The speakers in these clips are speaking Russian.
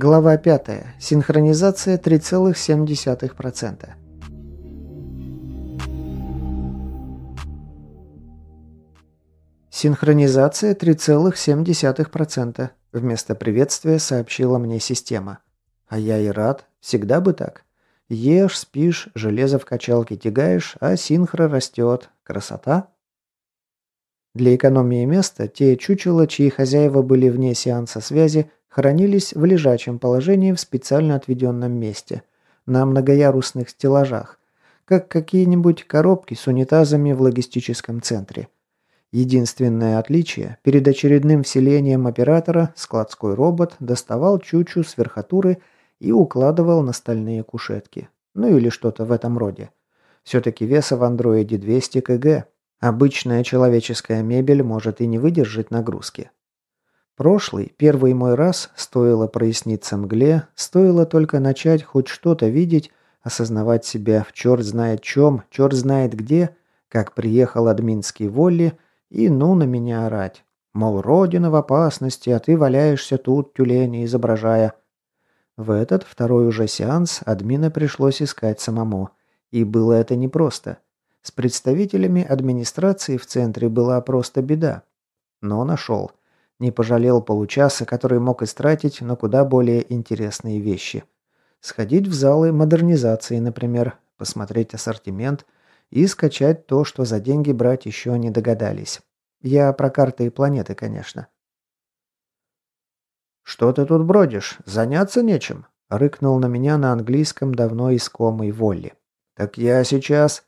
Глава 5. Синхронизация 3,7%. Синхронизация 3,7%. Вместо приветствия сообщила мне система. А я и рад. Всегда бы так. Ешь, спишь, железо в качалке тягаешь, а синхро растет. Красота? Для экономии места те чучела, чьи хозяева были вне сеанса связи, хранились в лежачем положении в специально отведенном месте, на многоярусных стеллажах, как какие-нибудь коробки с унитазами в логистическом центре. Единственное отличие – перед очередным вселением оператора складской робот доставал чучу с верхотуры и укладывал на стальные кушетки. Ну или что-то в этом роде. Все-таки веса в андроиде 200 кг. Обычная человеческая мебель может и не выдержать нагрузки. Прошлый, первый мой раз, стоило проясниться мгле, стоило только начать хоть что-то видеть, осознавать себя в черт знает чем, черт знает где, как приехал админский Волли, и ну на меня орать. Мол, родина в опасности, а ты валяешься тут, тюлени изображая. В этот второй уже сеанс админа пришлось искать самому. И было это непросто. С представителями администрации в центре была просто беда. Но нашел. Не пожалел получаса, который мог истратить на куда более интересные вещи. Сходить в залы модернизации, например, посмотреть ассортимент и скачать то, что за деньги брать еще не догадались. Я про карты и планеты, конечно. «Что ты тут бродишь? Заняться нечем?» — рыкнул на меня на английском давно искомый Волли. «Так я сейчас...»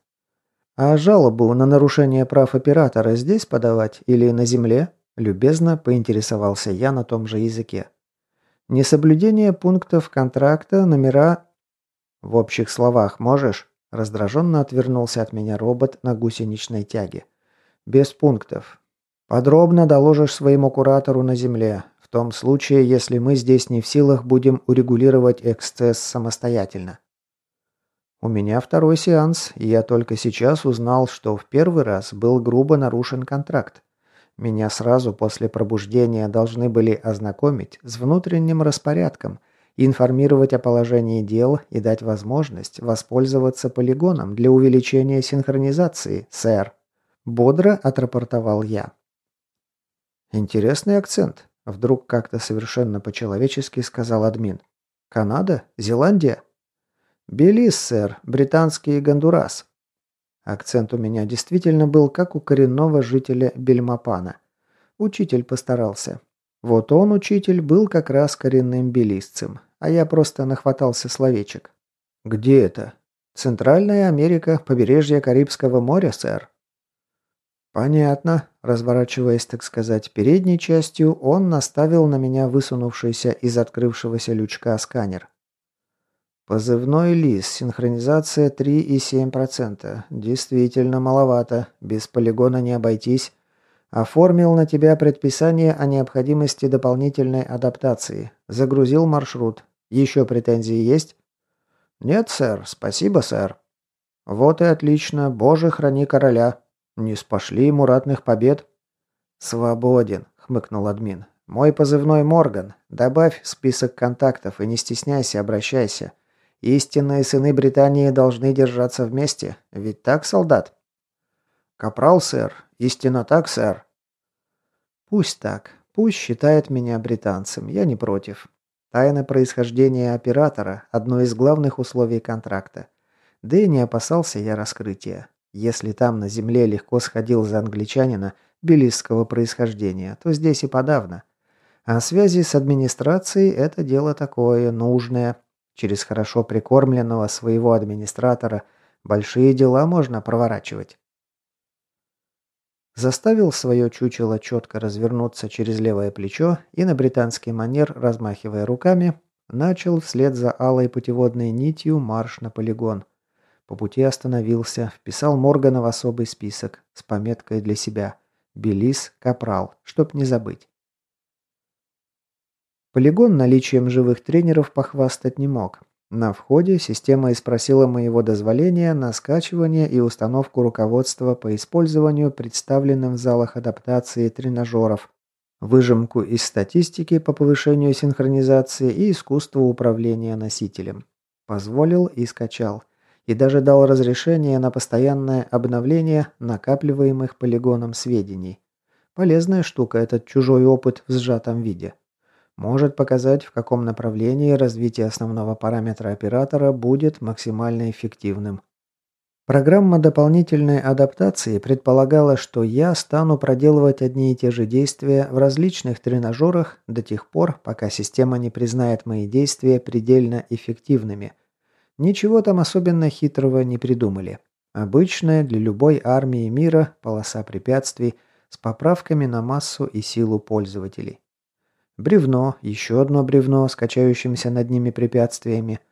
«А жалобу на нарушение прав оператора здесь подавать или на земле?» Любезно поинтересовался я на том же языке. Несоблюдение пунктов контракта, номера... В общих словах можешь? Раздраженно отвернулся от меня робот на гусеничной тяге. Без пунктов. Подробно доложишь своему куратору на земле. В том случае, если мы здесь не в силах будем урегулировать эксцесс самостоятельно. У меня второй сеанс, и я только сейчас узнал, что в первый раз был грубо нарушен контракт. Меня сразу после пробуждения должны были ознакомить с внутренним распорядком, информировать о положении дел и дать возможность воспользоваться полигоном для увеличения синхронизации, сэр. Бодро отрапортовал я. Интересный акцент. Вдруг как-то совершенно по-человечески сказал админ. Канада? Зеландия? Белиз, сэр. Британский Гондурас. Акцент у меня действительно был как у коренного жителя Бельмапана. Учитель постарался. Вот он, учитель, был как раз коренным белистцем, а я просто нахватался словечек. «Где это?» «Центральная Америка, побережье Карибского моря, сэр». «Понятно», – разворачиваясь, так сказать, передней частью, он наставил на меня высунувшийся из открывшегося лючка сканер. Позывной ЛИС. Синхронизация 3,7%. Действительно маловато. Без полигона не обойтись. Оформил на тебя предписание о необходимости дополнительной адаптации. Загрузил маршрут. Еще претензии есть? Нет, сэр. Спасибо, сэр. Вот и отлично. Боже, храни короля. Не спошли ему ратных побед. Свободен, хмыкнул админ. Мой позывной Морган. Добавь список контактов и не стесняйся, обращайся. Истинные сыны Британии должны держаться вместе. Ведь так, солдат? Капрал, сэр. Истинно так, сэр. Пусть так. Пусть считает меня британцем. Я не против. Тайна происхождения оператора – одно из главных условий контракта. Да и не опасался я раскрытия. Если там на земле легко сходил за англичанина белистского происхождения, то здесь и подавно. А связи с администрацией – это дело такое, нужное, Через хорошо прикормленного своего администратора большие дела можно проворачивать. Заставил свое чучело четко развернуться через левое плечо и на британский манер, размахивая руками, начал вслед за алой путеводной нитью марш на полигон. По пути остановился, вписал Моргана в особый список с пометкой для себя «Белис Капрал», чтоб не забыть. Полигон наличием живых тренеров похвастать не мог. На входе система испросила моего дозволения на скачивание и установку руководства по использованию представленным в залах адаптации тренажеров. выжимку из статистики по повышению синхронизации и искусству управления носителем. Позволил и скачал. И даже дал разрешение на постоянное обновление накапливаемых полигоном сведений. Полезная штука этот чужой опыт в сжатом виде. Может показать, в каком направлении развитие основного параметра оператора будет максимально эффективным. Программа дополнительной адаптации предполагала, что я стану проделывать одни и те же действия в различных тренажерах до тех пор, пока система не признает мои действия предельно эффективными. Ничего там особенно хитрого не придумали. Обычная для любой армии мира полоса препятствий с поправками на массу и силу пользователей. Бревно, еще одно бревно с качающимися над ними препятствиями –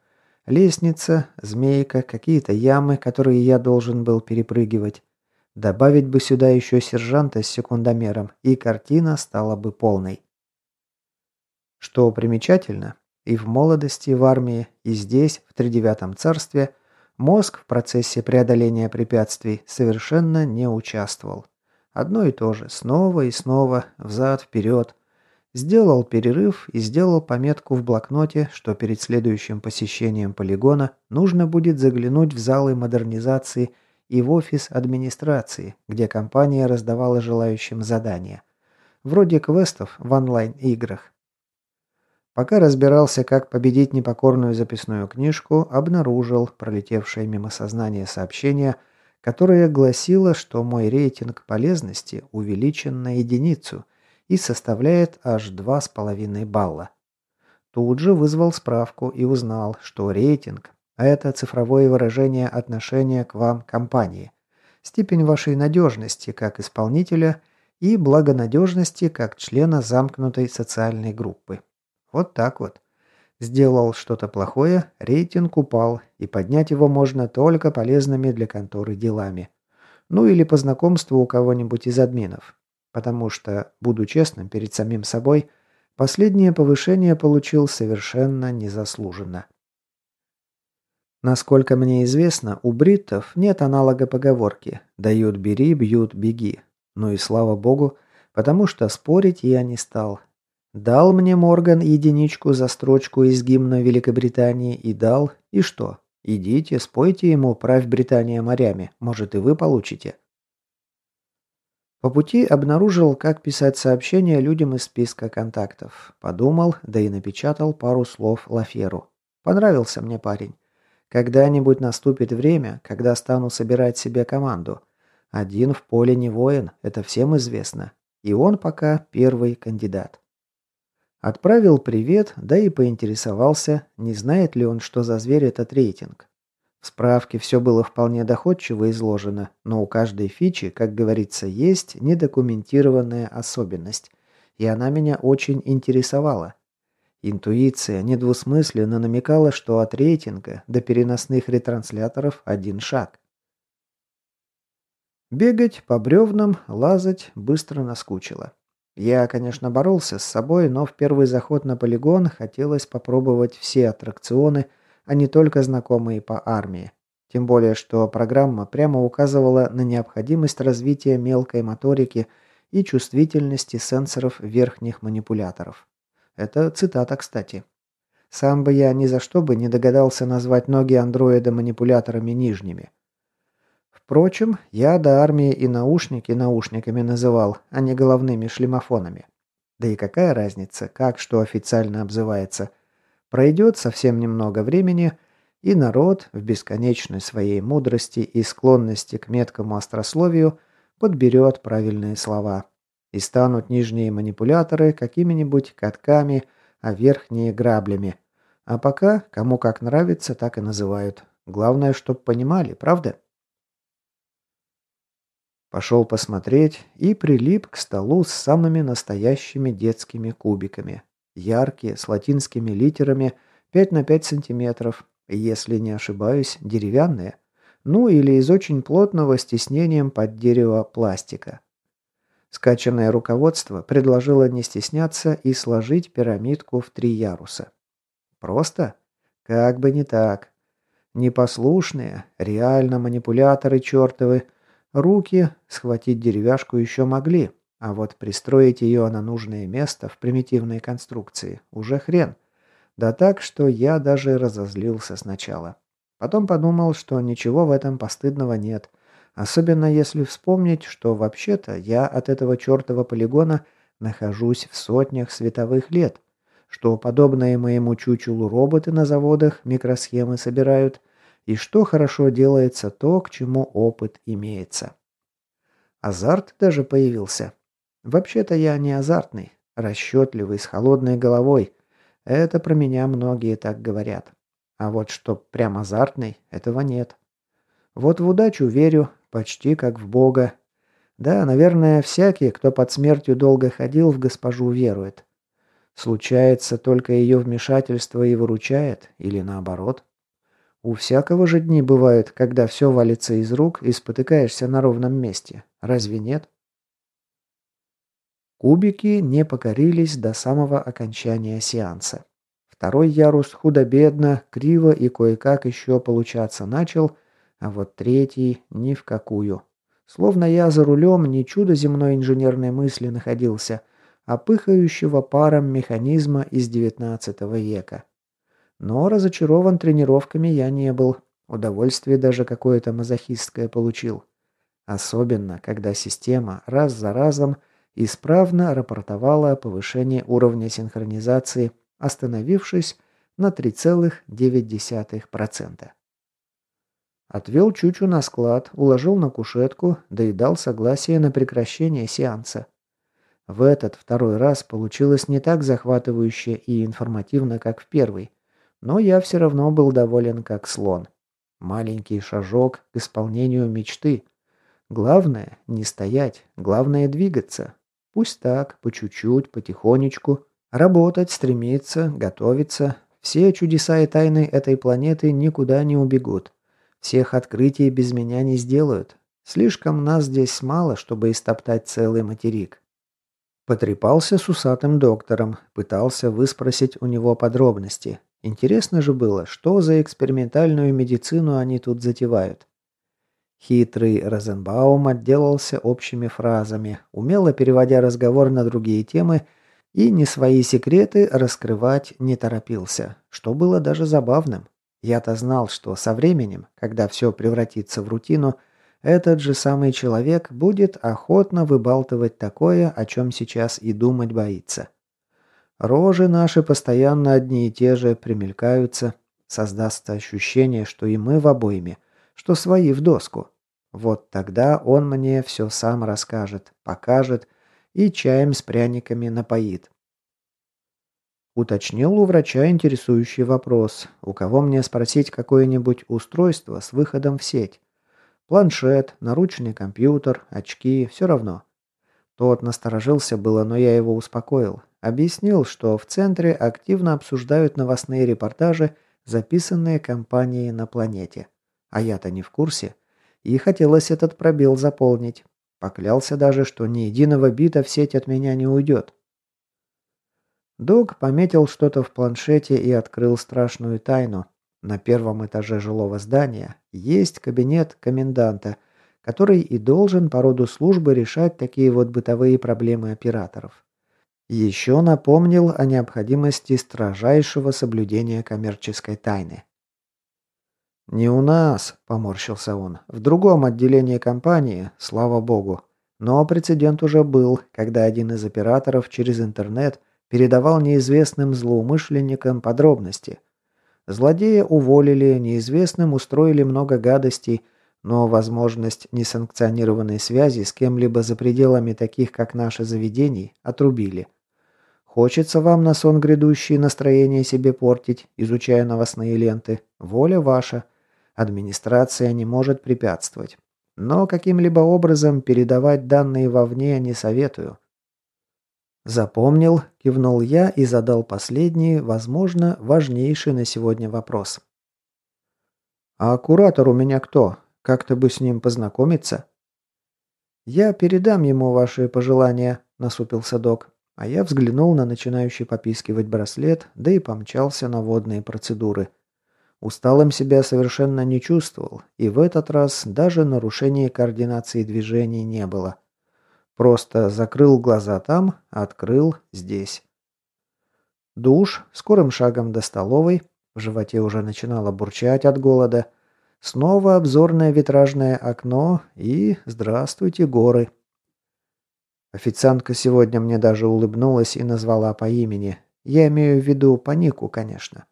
Лестница, змейка, какие-то ямы, которые я должен был перепрыгивать. Добавить бы сюда еще сержанта с секундомером, и картина стала бы полной. Что примечательно, и в молодости в армии, и здесь, в тридевятом царстве, мозг в процессе преодоления препятствий совершенно не участвовал. Одно и то же, снова и снова, взад-вперед, Сделал перерыв и сделал пометку в блокноте, что перед следующим посещением полигона нужно будет заглянуть в залы модернизации и в офис администрации, где компания раздавала желающим задания. Вроде квестов в онлайн-играх. Пока разбирался, как победить непокорную записную книжку, обнаружил пролетевшее мимо сознания сообщение, которое гласило, что мой рейтинг полезности увеличен на единицу – и составляет аж 2,5 балла. Тут же вызвал справку и узнал, что рейтинг – это цифровое выражение отношения к вам компании, степень вашей надежности как исполнителя и благонадежности как члена замкнутой социальной группы. Вот так вот. Сделал что-то плохое, рейтинг упал, и поднять его можно только полезными для конторы делами. Ну или по знакомству у кого-нибудь из админов. Потому что, буду честным перед самим собой, последнее повышение получил совершенно незаслуженно. Насколько мне известно, у бриттов нет аналога поговорки «дают бери, бьют беги». Ну и слава богу, потому что спорить я не стал. Дал мне Морган единичку за строчку из гимна Великобритании и дал, и что? Идите, спойте ему «Правь Британия морями», может и вы получите. По пути обнаружил, как писать сообщения людям из списка контактов. Подумал, да и напечатал пару слов Лаферу. Понравился мне парень. Когда-нибудь наступит время, когда стану собирать себе команду. Один в поле не воин, это всем известно. И он пока первый кандидат. Отправил привет, да и поинтересовался, не знает ли он, что за зверь этот рейтинг. В справке все было вполне доходчиво изложено, но у каждой фичи, как говорится, есть недокументированная особенность, и она меня очень интересовала. Интуиция недвусмысленно намекала, что от рейтинга до переносных ретрансляторов один шаг. Бегать по бревнам, лазать быстро наскучило. Я, конечно, боролся с собой, но в первый заход на полигон хотелось попробовать все аттракционы – а не только знакомые по армии. Тем более, что программа прямо указывала на необходимость развития мелкой моторики и чувствительности сенсоров верхних манипуляторов. Это цитата, кстати. Сам бы я ни за что бы не догадался назвать ноги андроида манипуляторами нижними. Впрочем, я до армии и наушники наушниками называл, а не головными шлемофонами. Да и какая разница, как что официально обзывается. Пройдет совсем немного времени, и народ в бесконечной своей мудрости и склонности к меткому острословию подберет правильные слова. И станут нижние манипуляторы какими-нибудь катками, а верхние граблями. А пока, кому как нравится, так и называют. Главное, чтоб понимали, правда? Пошел посмотреть и прилип к столу с самыми настоящими детскими кубиками. Яркие, с латинскими литерами, 5 на 5 сантиметров, если не ошибаюсь, деревянные. Ну или из очень плотного с тиснением под дерево пластика. Скачанное руководство предложило не стесняться и сложить пирамидку в три яруса. Просто? Как бы не так. Непослушные, реально манипуляторы чертовы. Руки схватить деревяшку еще могли, А вот пристроить ее на нужное место в примитивной конструкции уже хрен. Да так, что я даже разозлился сначала. Потом подумал, что ничего в этом постыдного нет. Особенно если вспомнить, что вообще-то я от этого чертова полигона нахожусь в сотнях световых лет. Что подобные моему чучелу роботы на заводах микросхемы собирают. И что хорошо делается то, к чему опыт имеется. Азарт даже появился. Вообще-то я не азартный, расчетливый, с холодной головой. Это про меня многие так говорят. А вот чтоб прям азартный, этого нет. Вот в удачу верю, почти как в Бога. Да, наверное, всякий, кто под смертью долго ходил, в госпожу верует. Случается, только ее вмешательство и выручает, или наоборот. У всякого же дни бывают, когда все валится из рук и спотыкаешься на ровном месте. Разве нет? Кубики не покорились до самого окончания сеанса. Второй ярус худо-бедно, криво и кое-как еще получаться начал, а вот третий ни в какую. Словно я за рулем не чудо земной инженерной мысли находился, а пыхающего паром механизма из XIX века. Но разочарован тренировками я не был. Удовольствие даже какое-то мазохистское получил. Особенно, когда система раз за разом исправно рапортовала о повышении уровня синхронизации, остановившись на 3,9%. Отвел Чучу на склад, уложил на кушетку, да и дал согласие на прекращение сеанса. В этот второй раз получилось не так захватывающе и информативно, как в первый, но я все равно был доволен как слон. Маленький шажок к исполнению мечты – Главное – не стоять, главное – двигаться. Пусть так, по чуть-чуть, потихонечку. Работать, стремиться, готовиться. Все чудеса и тайны этой планеты никуда не убегут. Всех открытий без меня не сделают. Слишком нас здесь мало, чтобы истоптать целый материк. Потрепался с усатым доктором, пытался выспросить у него подробности. Интересно же было, что за экспериментальную медицину они тут затевают. Хитрый Розенбаум отделался общими фразами, умело переводя разговор на другие темы и не свои секреты раскрывать не торопился, что было даже забавным. Я-то знал, что со временем, когда все превратится в рутину, этот же самый человек будет охотно выбалтывать такое, о чем сейчас и думать боится. Рожи наши постоянно одни и те же примелькаются, создастся ощущение, что и мы в обойме – что свои в доску. Вот тогда он мне все сам расскажет, покажет и чаем с пряниками напоит. Уточнил у врача интересующий вопрос, у кого мне спросить какое-нибудь устройство с выходом в сеть. Планшет, наручный компьютер, очки, все равно. Тот насторожился было, но я его успокоил. Объяснил, что в центре активно обсуждают новостные репортажи, записанные компанией на планете. А я-то не в курсе. И хотелось этот пробел заполнить. Поклялся даже, что ни единого бита в сеть от меня не уйдет. Дог пометил что-то в планшете и открыл страшную тайну. На первом этаже жилого здания есть кабинет коменданта, который и должен по роду службы решать такие вот бытовые проблемы операторов. Еще напомнил о необходимости строжайшего соблюдения коммерческой тайны. «Не у нас», – поморщился он. «В другом отделении компании, слава богу. Но прецедент уже был, когда один из операторов через интернет передавал неизвестным злоумышленникам подробности. Злодея уволили, неизвестным устроили много гадостей, но возможность несанкционированной связи с кем-либо за пределами таких, как наши заведений, отрубили. Хочется вам на сон грядущий настроение себе портить, изучая новостные ленты. Воля ваша. Администрация не может препятствовать. Но каким-либо образом передавать данные вовне не советую. Запомнил, кивнул я и задал последний, возможно, важнейший на сегодня вопрос. А куратор у меня кто? Как-то бы с ним познакомиться? Я передам ему ваши пожелания, насупился док, а я взглянул на начинающий попискивать браслет, да и помчался на водные процедуры. Усталым себя совершенно не чувствовал, и в этот раз даже нарушения координации движений не было. Просто закрыл глаза там, открыл здесь. Душ, скорым шагом до столовой, в животе уже начинало бурчать от голода. Снова обзорное витражное окно и «Здравствуйте, горы». Официантка сегодня мне даже улыбнулась и назвала по имени. Я имею в виду по нику, конечно.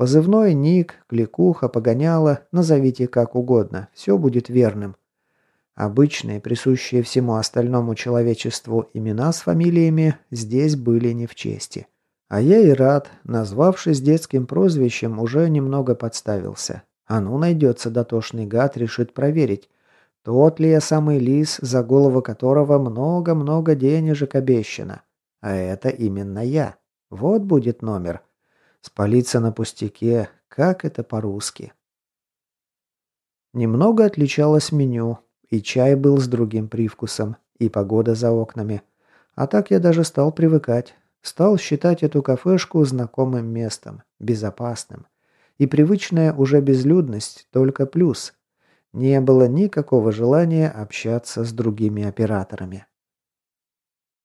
Позывной, ник, кликуха, погоняла, назовите как угодно, все будет верным. Обычные, присущие всему остальному человечеству имена с фамилиями здесь были не в чести. А я и рад, назвавшись детским прозвищем, уже немного подставился. А ну найдется дотошный гад, решит проверить, тот ли я самый лис, за голову которого много-много денежек обещано. А это именно я. Вот будет номер. Спалиться на пустяке, как это по-русски. Немного отличалось меню, и чай был с другим привкусом, и погода за окнами. А так я даже стал привыкать. Стал считать эту кафешку знакомым местом, безопасным. И привычная уже безлюдность только плюс. Не было никакого желания общаться с другими операторами.